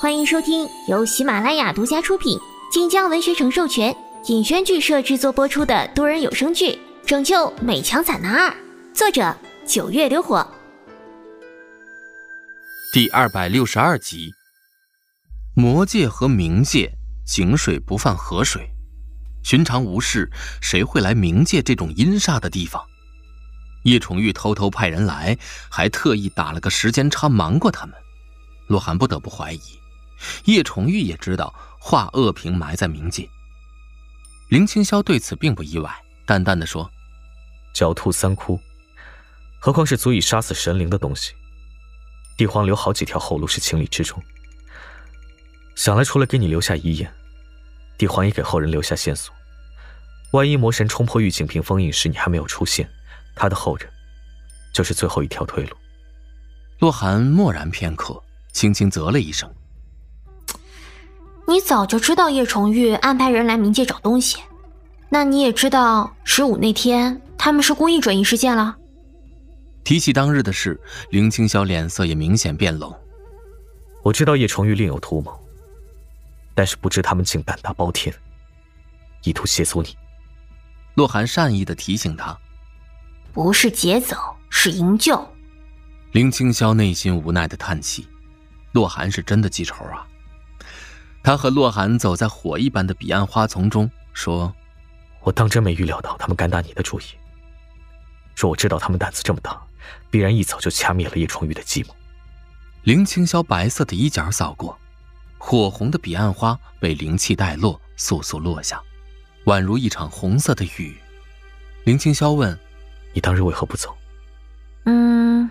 欢迎收听由喜马拉雅独家出品、晋江文学城授权、尹轩剧社制作播出的多人有声剧《拯救美强惨男二》，作者九月流火。第二百六十二集，魔界和冥界井水不犯河水，寻常无事，谁会来冥界这种阴煞的地方？叶崇玉偷偷派人来，还特意打了个时间差，瞒过他们。洛寒不得不怀疑，叶崇玉也知道华恶平埋在冥界。林青霄对此并不意外，淡淡的说：“狡兔三窟，何况是足以杀死神灵的东西？帝皇留好几条后路是情理之中。想来除了给你留下遗言，帝皇也给后人留下线索。万一魔神冲破玉境屏封印时你还没有出现，他的后人就是最后一条退路。”洛寒默然片刻。轻轻啧了一声：“你早就知道叶崇玉安排人来冥界找东西，那你也知道十五那天他们是故意转移视线了。”提起当日的事，林青霄脸色也明显变冷。我知道叶崇玉另有图谋，但是不知他们竟胆大包天，意图挟走你。洛寒善意的提醒他：“不是劫走，是营救。”林青霄内心无奈的叹气。洛寒是真的记仇啊！他和洛寒走在火一般的彼岸花丛中，说：“我当真没预料到他们敢打你的主意。若我知道他们胆子这么大，必然一早就掐灭了叶崇玉的计谋。”林青霄白色的衣角扫过，火红的彼岸花被灵气带落，簌簌落下，宛如一场红色的雨。林青霄问：“你当日为何不走？”嗯，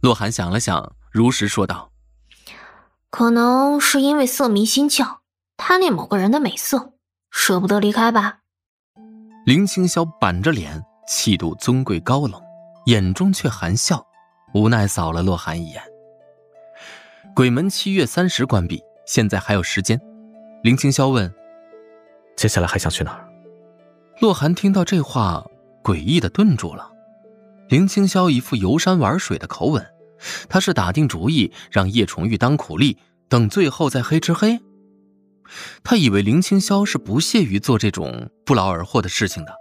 洛寒想了想，如实说道。可能是因为色迷心窍，贪恋某个人的美色，舍不得离开吧。林青霄板着脸，气度尊贵高冷，眼中却含笑，无奈扫了洛寒一眼。鬼门七月三十关闭，现在还有时间。林青霄问：“接下来还想去哪儿？”洛寒听到这话，诡异的顿住了。林青霄一副游山玩水的口吻。他是打定主意让叶崇玉当苦力，等最后再黑吃黑。他以为林青霄是不屑于做这种不劳而获的事情的。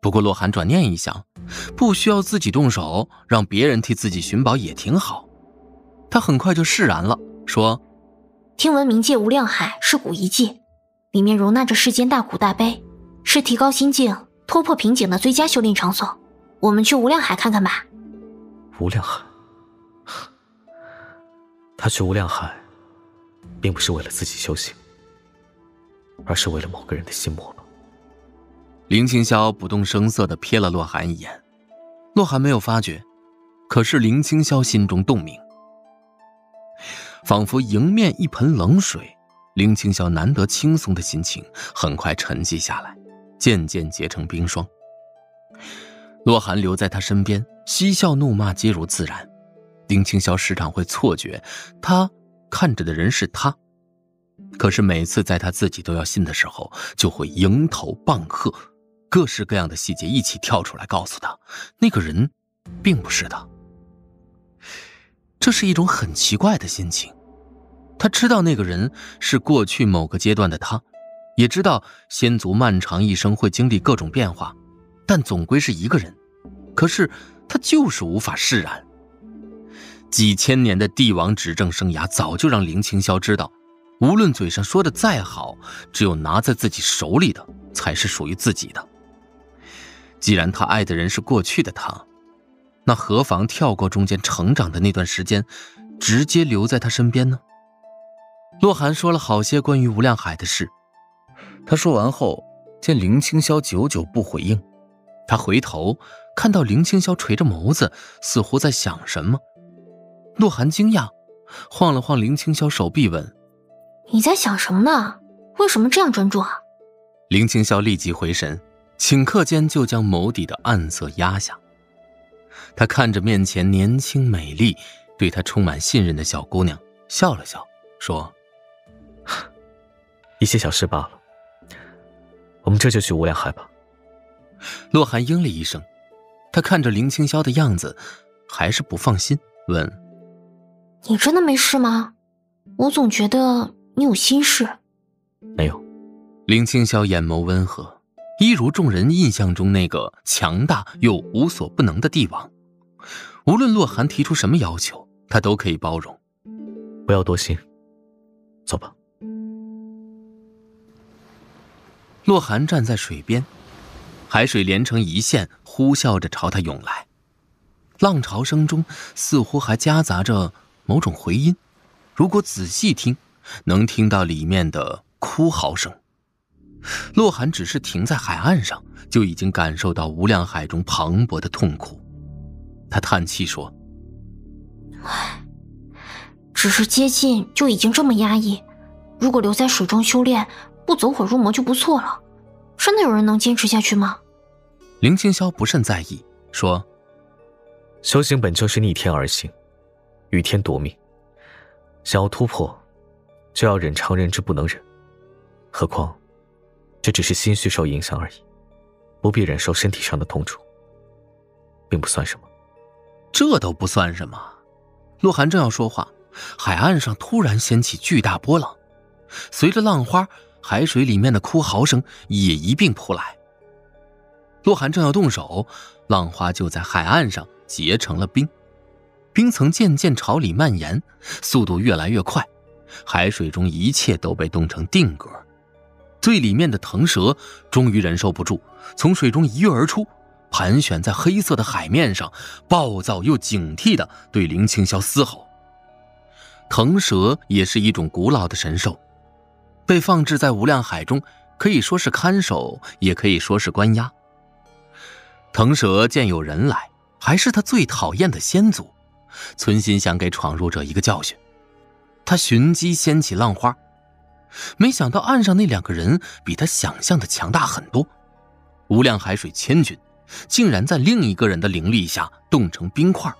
不过洛寒转念一想，不需要自己动手，让别人替自己寻宝也挺好。他很快就释然了，说：“听闻冥界无量海是古遗迹，里面容纳着世间大苦大悲，是提高心境、突破瓶颈的最佳修炼场所。我们去无量海看看吧。”无量海。他去无量海，并不是为了自己修行，而是为了某个人的心魔吧。林青霄不动声色的瞥了洛寒一眼，洛寒没有发觉，可是林青霄心中洞明，仿佛迎面一盆冷水。林青霄难得轻松的心情很快沉寂下来，渐渐结成冰霜。洛寒留在他身边，嬉笑怒骂皆如自然。丁青霄时常会错觉，他看着的人是他，可是每次在他自己都要信的时候，就会迎头棒喝，各式各样的细节一起跳出来，告诉他那个人并不是他。这是一种很奇怪的心情。他知道那个人是过去某个阶段的他，也知道先族漫长一生会经历各种变化，但总归是一个人。可是他就是无法释然。几千年的帝王执政生涯，早就让林青霄知道，无论嘴上说的再好，只有拿在自己手里的才是属于自己的。既然他爱的人是过去的他，那何妨跳过中间成长的那段时间，直接留在他身边呢？洛寒说了好些关于无量海的事，他说完后，见林青霄久久不回应，他回头看到林青霄垂着眸子，似乎在想什么。洛寒惊讶，晃了晃林青霄手臂，问：“你在想什么呢？为什么这样专注啊？”林青霄立即回神，顷刻间就将眸底的暗色压下。他看着面前年轻美丽、对他充满信任的小姑娘，笑了笑，说：“一些小事罢了，我们这就去无量海吧。”洛寒应了一声，他看着林青霄的样子，还是不放心，问。你真的没事吗？我总觉得你有心事。没有。林青霄眼眸温和，一如众人印象中那个强大又无所不能的帝王。无论洛寒提出什么要求，他都可以包容。不要多心，走吧。洛寒站在水边，海水连成一线，呼啸着朝他涌来，浪潮声中似乎还夹杂着某种回音。如果仔细听，能听到里面的哭嚎声。洛寒只是停在海岸上，就已经感受到无量海中磅礴的痛苦。他叹气说：“唉，只是接近就已经这么压抑，如果留在水中修炼，不走火入魔就不错了。真的有人能坚持下去吗？”林清霄不甚在意，说：“修行本就是逆天而行，与天夺命。想要突破，就要忍常人之不能忍。何况，这只是心绪受影响而已，不必忍受身体上的痛楚，并不算什么。”这都不算什么。洛寒正要说话，海岸上突然掀起巨大波浪，随着浪花，海水里面的哭嚎声也一并扑来。洛寒正要动手，浪花就在海岸上结成了冰，冰层渐渐朝里蔓延，速度越来越快，海水中一切都被冻成定格。最里面的腾蛇终于忍受不住，从水中一跃而出。盘旋在黑色的海面上，暴躁又警惕地对林青霄嘶吼。腾蛇也是一种古老的神兽，被放置在无量海中，可以说是看守，也可以说是关押。腾蛇见有人来，还是他最讨厌的先祖，存心想给闯入者一个教训。他寻机掀起浪花，没想到岸上那两个人比他想象的强大很多，无量海水千钧。竟然在另一个人的灵力下冻成冰块，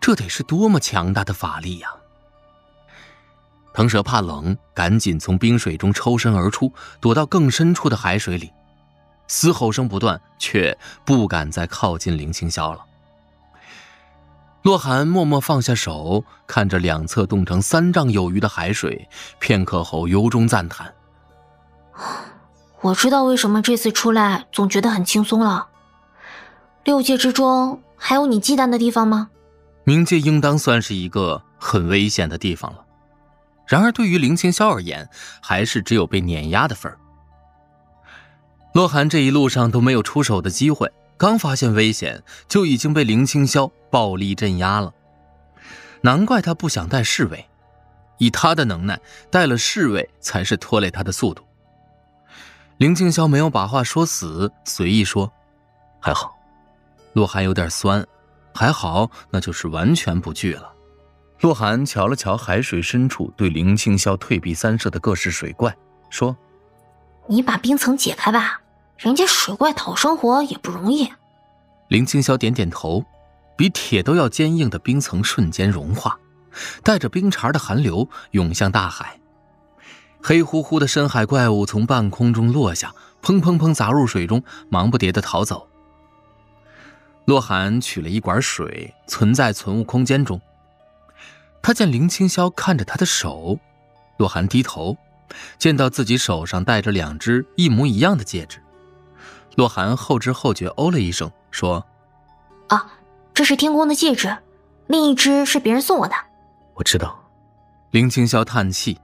这得是多么强大的法力呀！腾蛇怕冷，赶紧从冰水中抽身而出，躲到更深处的海水里，嘶吼声不断，却不敢再靠近林青霄了。洛寒默默放下手，看着两侧冻成三丈有余的海水，片刻后由衷赞叹。我知道为什么这次出来总觉得很轻松了。六界之中还有你忌惮的地方吗？冥界应当算是一个很危险的地方了。然而对于林清霄而言，还是只有被碾压的份儿。洛寒这一路上都没有出手的机会，刚发现危险就已经被林清霄暴力镇压了。难怪他不想带侍卫，以他的能耐，带了侍卫才是拖累他的速度。林静霄没有把话说死，随意说：“还好。”洛寒有点酸，还好，那就是完全不惧了。洛寒瞧了瞧海水深处对林清霄退避三舍的各式水怪，说：“你把冰层解开吧，人家水怪讨生活也不容易。”林清霄点点头，比铁都要坚硬的冰层瞬间融化，带着冰碴的寒流涌向大海。黑乎乎的深海怪物从半空中落下，砰砰砰砸入水中，忙不迭地逃走。洛寒取了一管水，存在存物空间中。他见林清霄看着他的手，洛寒低头，见到自己手上戴着两只一模一样的戒指。洛寒后知后觉，哦了一声，说：“啊，这是天宫的戒指，另一只是别人送我的。”我知道。林清霄叹气。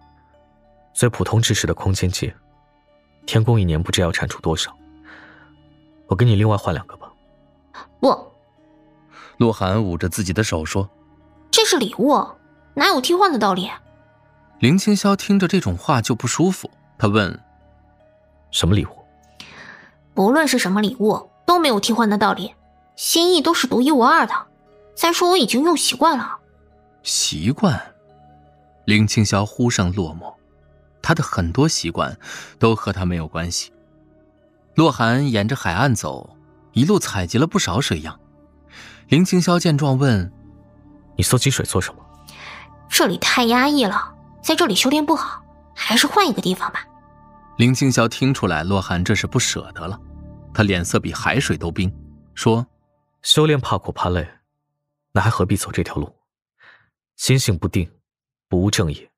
最普通知识的空间戒，天宫一年不知要产出多少。我给你另外换两个吧。不，洛寒捂着自己的手说：“这是礼物，哪有替换的道理？”林清霄听着这种话就不舒服，他问：“什么礼物？”不论是什么礼物，都没有替换的道理，心意都是独一无二的。再说我已经用习惯了。习惯。林清霄忽上落寞。他的很多习惯都和他没有关系。洛寒沿着海岸走，一路采集了不少水样。林清霄见状问：“你搜集水做什么？”这里太压抑了，在这里修炼不好，还是换一个地方吧。林清霄听出来洛寒这是不舍得了，他脸色比海水都冰，说：“修炼怕苦怕累，那还何必走这条路？心性不定，不务正业，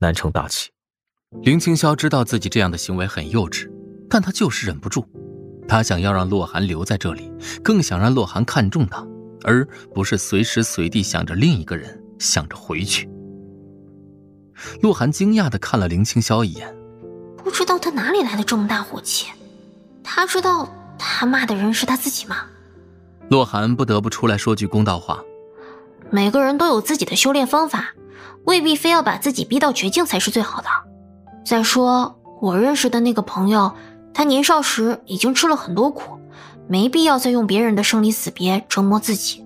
难成大器。林青霄知道自己这样的行为很幼稚，但他就是忍不住。他想要让洛寒留在这里，更想让洛寒看中他，而不是随时随地想着另一个人，想着回去。洛寒惊讶地看了林青霄一眼，他哪里来的这么大火气。他知道他骂的人是他自己吗？洛寒不得不出来说句公道话：每个人都有自己的修炼方法，未必非要把自己逼到绝境才是最好的。再说，我认识的那个朋友。他年少时已经吃了很多苦，没必要再用别人的生离死别折磨自己。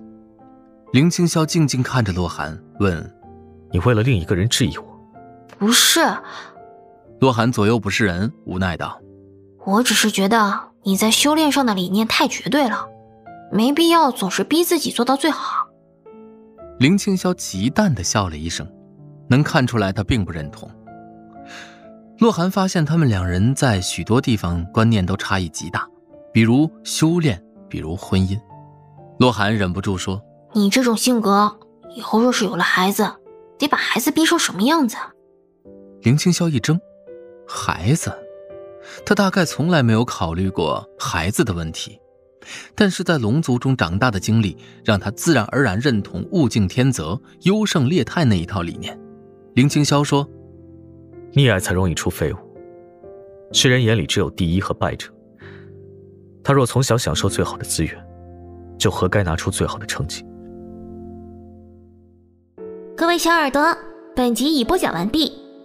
林青霄静静看着洛寒，问：“你为了另一个人质疑我？”“不是。”洛寒左右不是人，无奈道：“我只是觉得你在修炼上的理念太绝对了，没必要总是逼自己做到最好。”林青霄极淡的笑了一声，能看出来他并不认同。洛寒发现他们两人在许多地方观念都差异极大，比如修炼，比如婚姻。洛寒忍不住说：“你这种性格，以后若是有了孩子，得把孩子逼成什么样子？”林青霄一怔，孩子，他大概从来没有考虑过孩子的问题，但是在龙族中长大的经历，让他自然而然认同物竞天择、优胜劣汰那一套理念。林清霄说。溺爱才容易出废物。世人眼里只有第一和败者。他若从小享受最好的资源，就活该拿出最好的成绩。各位小耳朵，本集已播讲完毕，